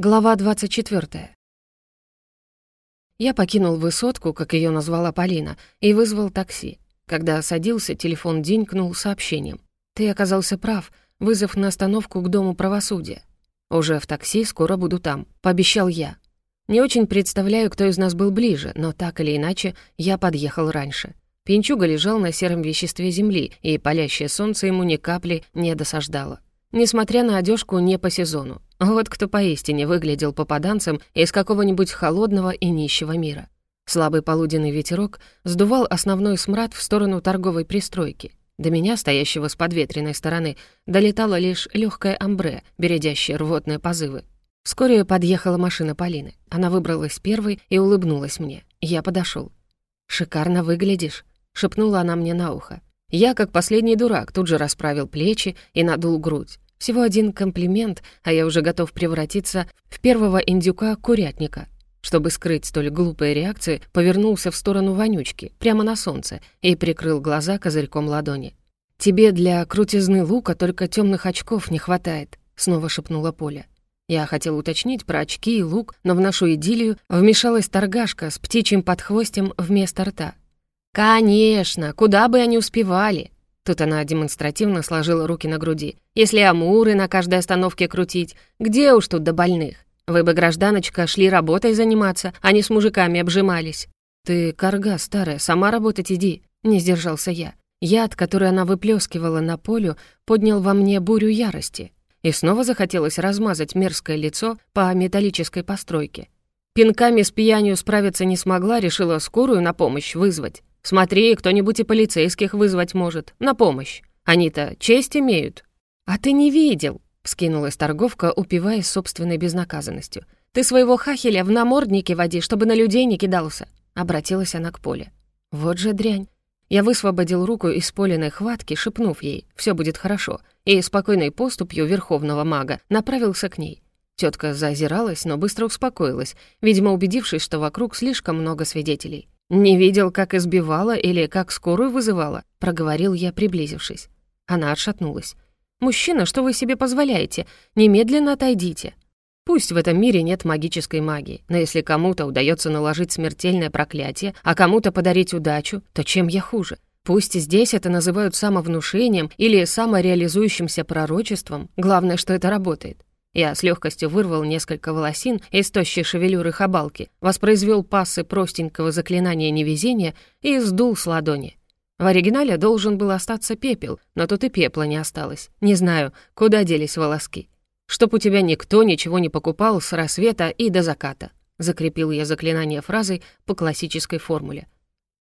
Глава 24. Я покинул высотку, как ее назвала Полина, и вызвал такси. Когда садился, телефон динькнул сообщением. «Ты оказался прав, вызов на остановку к Дому правосудия. Уже в такси, скоро буду там», — пообещал я. Не очень представляю, кто из нас был ближе, но так или иначе я подъехал раньше. Пинчуга лежал на сером веществе земли, и палящее солнце ему ни капли не досаждало. Несмотря на одежку не по сезону. Вот кто поистине выглядел попаданцем из какого-нибудь холодного и нищего мира. Слабый полуденный ветерок сдувал основной смрад в сторону торговой пристройки. До меня, стоящего с подветренной стороны, долетало лишь легкое амбре, бередящее рвотные позывы. Вскоре подъехала машина Полины. Она выбралась первой и улыбнулась мне. Я подошел. «Шикарно выглядишь», — шепнула она мне на ухо. Я, как последний дурак, тут же расправил плечи и надул грудь. Всего один комплимент, а я уже готов превратиться в первого индюка-курятника. Чтобы скрыть столь глупые реакции, повернулся в сторону вонючки, прямо на солнце, и прикрыл глаза козырьком ладони. «Тебе для крутизны лука только темных очков не хватает», — снова шепнула Поля. Я хотел уточнить про очки и лук, но в нашу идиллию вмешалась торгашка с птичьим подхвостем вместо рта. «Конечно, куда бы они успевали!» Тут она демонстративно сложила руки на груди. «Если амуры на каждой остановке крутить, где уж тут до больных? Вы бы, гражданочка, шли работой заниматься, а не с мужиками обжимались». «Ты, корга старая, сама работать иди», — не сдержался я. Яд, который она выплескивала на полю, поднял во мне бурю ярости. И снова захотелось размазать мерзкое лицо по металлической постройке. Пинками с пьянью справиться не смогла, решила скорую на помощь вызвать. Смотри, кто-нибудь и полицейских вызвать может. На помощь. Они-то честь имеют». «А ты не видел», — вскинулась торговка, упиваясь собственной безнаказанностью. «Ты своего хахеля в наморднике води, чтобы на людей не кидался», — обратилась она к Поле. «Вот же дрянь». Я высвободил руку из Полиной хватки, шепнув ей «все будет хорошо», и спокойной поступью верховного мага направился к ней. Тетка зазиралась, но быстро успокоилась, видимо, убедившись, что вокруг слишком много свидетелей. «Не видел, как избивала или как скорую вызывала», — проговорил я, приблизившись. Она отшатнулась. «Мужчина, что вы себе позволяете? Немедленно отойдите». Пусть в этом мире нет магической магии, но если кому-то удается наложить смертельное проклятие, а кому-то подарить удачу, то чем я хуже? Пусть здесь это называют самовнушением или самореализующимся пророчеством, главное, что это работает. Я с легкостью вырвал несколько волосин из тощей шевелюры хабалки, воспроизвел пассы простенького заклинания невезения и сдул с ладони. В оригинале должен был остаться пепел, но тут и пепла не осталось. Не знаю, куда делись волоски. «Чтоб у тебя никто ничего не покупал с рассвета и до заката», закрепил я заклинание фразой по классической формуле.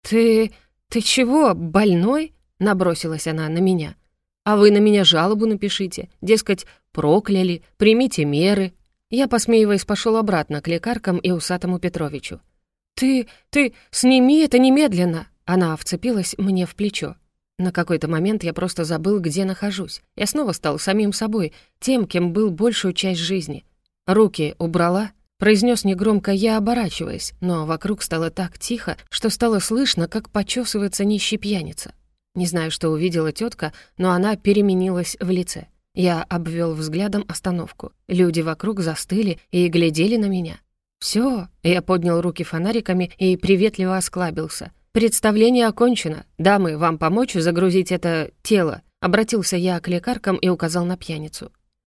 «Ты... ты чего, больной?» набросилась она на меня. «А вы на меня жалобу напишите, дескать, Прокляли, примите меры». Я, посмеиваясь, пошел обратно к лекаркам и усатому Петровичу. «Ты, ты, сними это немедленно!» Она вцепилась мне в плечо. На какой-то момент я просто забыл, где нахожусь. Я снова стал самим собой, тем, кем был большую часть жизни. «Руки убрала?» Произнес негромко я, оборачиваясь, но вокруг стало так тихо, что стало слышно, как почесывается нищий пьяница. Не знаю, что увидела тетка, но она переменилась в лице. Я обвел взглядом остановку. Люди вокруг застыли и глядели на меня. Все, я поднял руки фонариками и приветливо осклабился. «Представление окончено. Дамы, вам помочь загрузить это тело?» Обратился я к лекаркам и указал на пьяницу.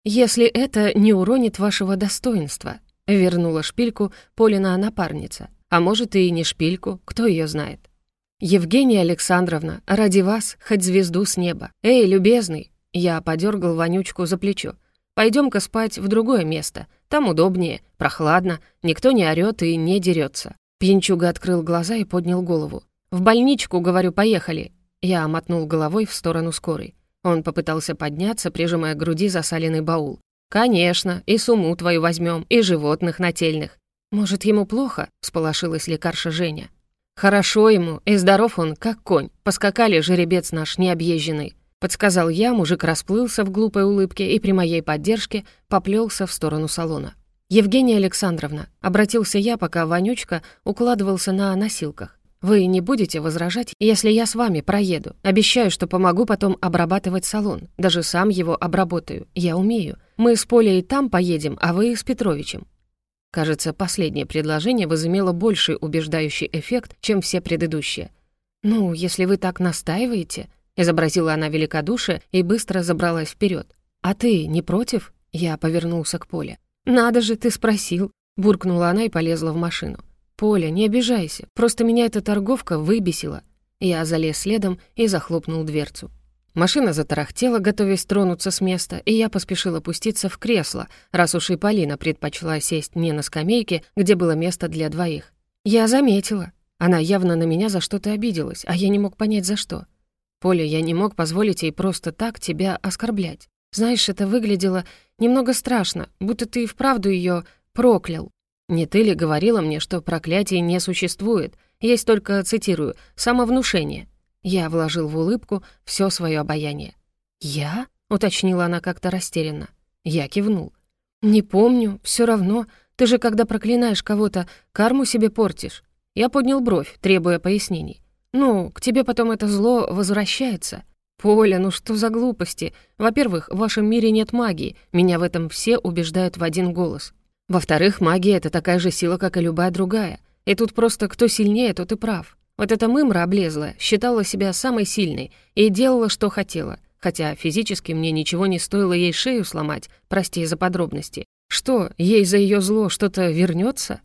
«Если это не уронит вашего достоинства», — вернула шпильку Полина напарница. «А может, и не шпильку, кто ее знает?» «Евгения Александровна, ради вас хоть звезду с неба. Эй, любезный, я подергал вонючку за плечо. Пойдем-ка спать в другое место. Там удобнее, прохладно, никто не орёт и не дерется. Пьянчуга открыл глаза и поднял голову. «В больничку, говорю, поехали!» Я мотнул головой в сторону скорой. Он попытался подняться, прижимая к груди засаленный баул. «Конечно, и сумму твою возьмем, и животных нательных». «Может, ему плохо?» — всполошилась лекарша Женя. «Хорошо ему, и здоров он, как конь. Поскакали жеребец наш необъезженный. Подсказал я, мужик расплылся в глупой улыбке и при моей поддержке поплелся в сторону салона. «Евгения Александровна», — обратился я, пока Вонючка укладывался на носилках. Вы не будете возражать, если я с вами проеду. Обещаю, что помогу потом обрабатывать салон. Даже сам его обработаю. Я умею. Мы с Полей там поедем, а вы с Петровичем». Кажется, последнее предложение возымело больший убеждающий эффект, чем все предыдущие. «Ну, если вы так настаиваете», — изобразила она великодушие и быстро забралась вперед. «А ты не против?» — я повернулся к Поле. «Надо же, ты спросил», — буркнула она и полезла в машину. «Поля, не обижайся, просто меня эта торговка выбесила». Я залез следом и захлопнул дверцу. Машина затарахтела, готовясь тронуться с места, и я поспешил опуститься в кресло, раз уж и Полина предпочла сесть не на скамейке, где было место для двоих. Я заметила. Она явно на меня за что-то обиделась, а я не мог понять, за что. «Поля, я не мог позволить ей просто так тебя оскорблять. Знаешь, это выглядело немного страшно, будто ты и вправду ее проклял. Не ты ли говорила мне, что проклятий не существует? Есть только, цитирую, «самовнушение». Я вложил в улыбку все свое обаяние. «Я?» — уточнила она как-то растерянно. Я кивнул. «Не помню, все равно. Ты же, когда проклинаешь кого-то, карму себе портишь». Я поднял бровь, требуя пояснений. «Ну, к тебе потом это зло возвращается». «Поля, ну что за глупости? Во-первых, в вашем мире нет магии. Меня в этом все убеждают в один голос. Во-вторых, магия — это такая же сила, как и любая другая. И тут просто кто сильнее, тот и прав. Вот эта мымра облезла, считала себя самой сильной и делала, что хотела. Хотя физически мне ничего не стоило ей шею сломать, прости за подробности. Что, ей за ее зло что-то вернется?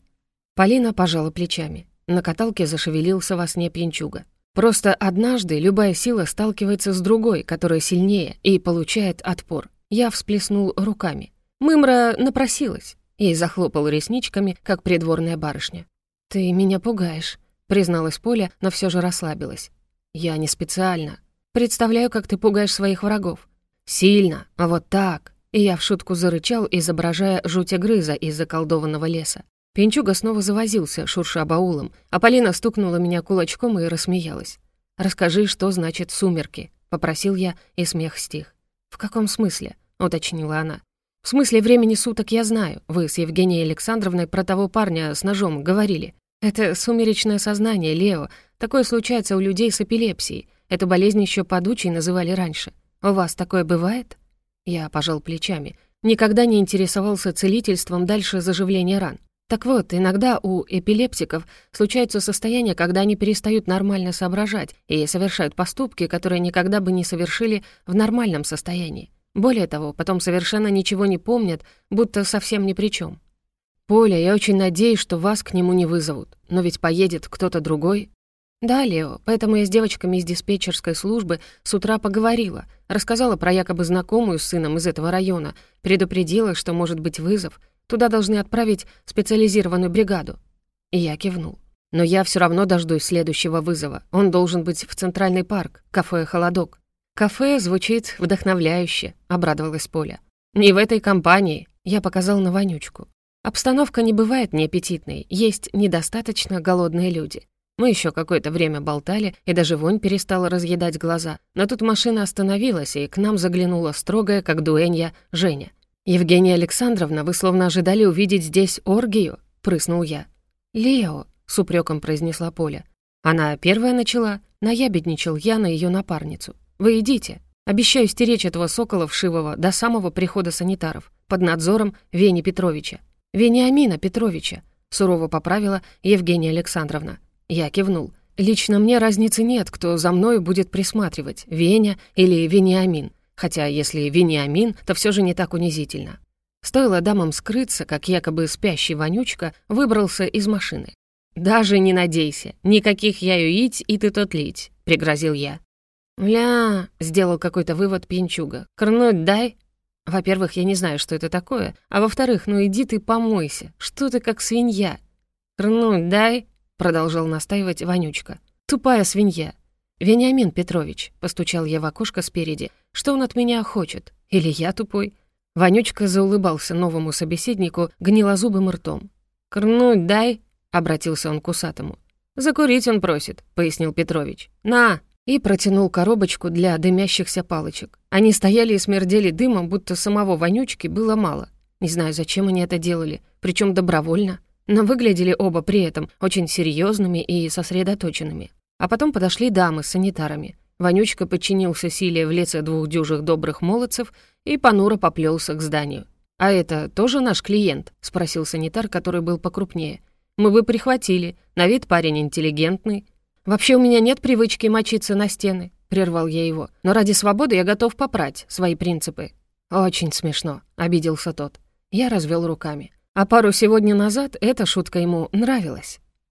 Полина пожала плечами. На каталке зашевелился во сне пьянчуга. Просто однажды любая сила сталкивается с другой, которая сильнее, и получает отпор. Я всплеснул руками. Мымра напросилась и захлопал ресничками, как придворная барышня. «Ты меня пугаешь», — призналась Поля, но все же расслабилась. «Я не специально. Представляю, как ты пугаешь своих врагов. Сильно, вот так». И я в шутку зарычал, изображая жуть грыза из заколдованного леса. Пинчуга снова завозился, шурша баулом, а Полина стукнула меня кулачком и рассмеялась. «Расскажи, что значит «сумерки», — попросил я, и смех стих. «В каком смысле?» — уточнила она. «В смысле времени суток я знаю. Вы с Евгенией Александровной про того парня с ножом говорили. Это сумеречное сознание, Лео. Такое случается у людей с эпилепсией. Эту болезнь еще подучей называли раньше. У вас такое бывает?» Я пожал плечами. Никогда не интересовался целительством дальше заживления ран. Так вот, иногда у эпилептиков случаются состояния, когда они перестают нормально соображать и совершают поступки, которые никогда бы не совершили в нормальном состоянии. Более того, потом совершенно ничего не помнят, будто совсем ни при чем. «Поля, я очень надеюсь, что вас к нему не вызовут. Но ведь поедет кто-то другой». «Да, Лео, поэтому я с девочками из диспетчерской службы с утра поговорила, рассказала про якобы знакомую с сыном из этого района, предупредила, что может быть вызов. Туда должны отправить специализированную бригаду». И я кивнул. «Но я все равно дождусь следующего вызова. Он должен быть в Центральный парк, кафе «Холодок». «Кафе звучит вдохновляюще», — обрадовалась Поля. «Не в этой компании», — я показал на вонючку. «Обстановка не бывает неаппетитной, есть недостаточно голодные люди». Мы еще какое-то время болтали, и даже вонь перестала разъедать глаза. Но тут машина остановилась, и к нам заглянула строгая, как дуэнья, Женя. «Евгения Александровна, вы словно ожидали увидеть здесь оргию?» — прыснул я. «Лео», — с упреком произнесла Поля. Она первая начала, наябедничал я на ее напарницу. Вы идите. Обещаю стеречь этого сокола вшивого до самого прихода санитаров под надзором Вени Петровича. Вениамина Петровича, сурово поправила Евгения Александровна. Я кивнул. Лично мне разницы нет, кто за мною будет присматривать, Веня или Вениамин. Хотя если Вениамин, то все же не так унизительно. Стоило дамам скрыться, как якобы спящий вонючка выбрался из машины. «Даже не надейся, никаких я юить и ты тот лить», — пригрозил я. «Ля», — сделал какой-то вывод пьянчуга. «Крнуть дай?» «Во-первых, я не знаю, что это такое, а во-вторых, ну иди ты помойся, что ты как свинья?» «Крнуть дай?» — продолжал настаивать Вонючка. «Тупая свинья». «Вениамин Петрович», — постучал я в окошко спереди, — «что он от меня хочет? Или я тупой?» Вонючка заулыбался новому собеседнику гнилозубым ртом. «Крнуть дай?» — обратился он к усатому. «Закурить он просит», — пояснил Петрович. «На!» и протянул коробочку для дымящихся палочек. Они стояли и смердели дымом, будто самого вонючки было мало. Не знаю, зачем они это делали, причем добровольно. но выглядели оба при этом очень серьезными и сосредоточенными. А потом подошли дамы с санитарами. Вонючка подчинился силе в лице двух дюжих добрых молодцев и понуро поплелся к зданию. «А это тоже наш клиент?» — спросил санитар, который был покрупнее. «Мы бы прихватили. На вид парень интеллигентный». «Вообще у меня нет привычки мочиться на стены», — прервал я его. «Но ради свободы я готов попрать свои принципы». «Очень смешно», — обиделся тот. Я развел руками. А пару сегодня назад эта шутка ему нравилась.